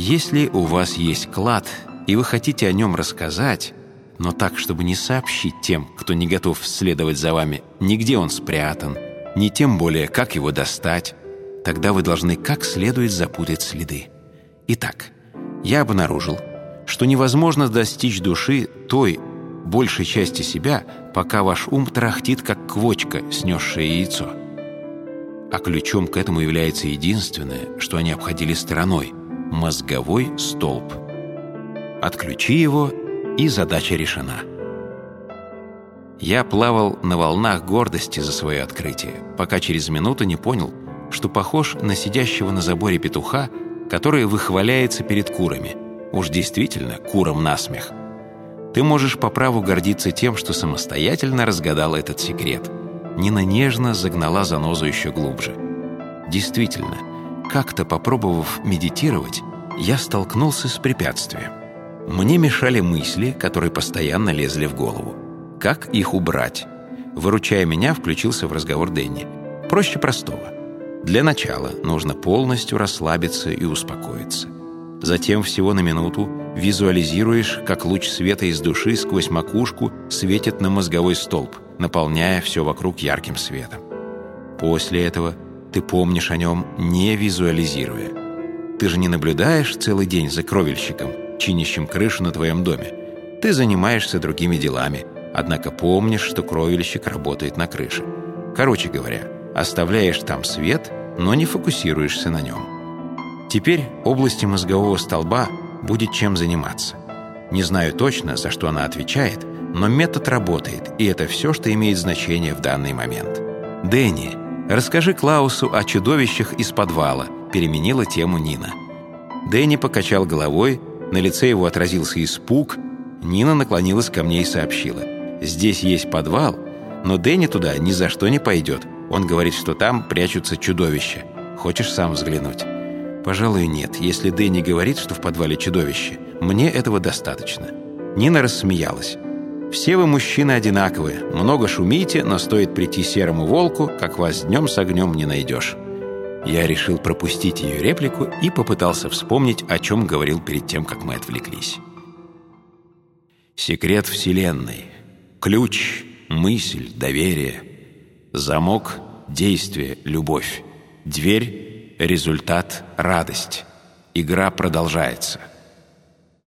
Если у вас есть клад, и вы хотите о нем рассказать, но так, чтобы не сообщить тем, кто не готов следовать за вами, нигде он спрятан, ни тем более, как его достать, тогда вы должны как следует запутать следы. Итак, я обнаружил, что невозможно достичь души той большей части себя, пока ваш ум трахтит, как квочка, снесшая яйцо. А ключом к этому является единственное, что они обходили стороной – мозговой столб. Отключи его, и задача решена. Я плавал на волнах гордости за свое открытие, пока через минуту не понял, что похож на сидящего на заборе петуха, который выхваляется перед курами. Уж действительно, курам насмех. Ты можешь по праву гордиться тем, что самостоятельно разгадал этот секрет. Нина нежно загнала занозу еще глубже. Действительно, как-то попробовав медитировать, я столкнулся с препятствием. Мне мешали мысли, которые постоянно лезли в голову. Как их убрать? Выручая меня, включился в разговор Дэнни. Проще простого. Для начала нужно полностью расслабиться и успокоиться. Затем всего на минуту визуализируешь, как луч света из души сквозь макушку светит на мозговой столб, наполняя все вокруг ярким светом. После этого ты помнишь о нем, не визуализируя. Ты же не наблюдаешь целый день за кровельщиком, чинящим крышу на твоем доме. Ты занимаешься другими делами, однако помнишь, что кровельщик работает на крыше. Короче говоря, оставляешь там свет, но не фокусируешься на нем. Теперь области мозгового столба будет чем заниматься. Не знаю точно, за что она отвечает, но метод работает, и это все, что имеет значение в данный момент. «Дэнни, расскажи Клаусу о чудовищах из подвала», переменила тему Нина. Дэнни покачал головой, на лице его отразился испуг. Нина наклонилась ко мне и сообщила. «Здесь есть подвал, но Дэнни туда ни за что не пойдет. Он говорит, что там прячутся чудовища. Хочешь сам взглянуть?» Пожалуй, нет. Если Дэнни говорит, что в подвале чудовище, мне этого достаточно. Нина рассмеялась. «Все вы, мужчины, одинаковые. Много шумите, но стоит прийти серому волку, как вас днем с огнем не найдешь». Я решил пропустить ее реплику и попытался вспомнить, о чем говорил перед тем, как мы отвлеклись. Секрет Вселенной. Ключ, мысль, доверие. Замок, действие, любовь. Дверь Результат – радость. Игра продолжается.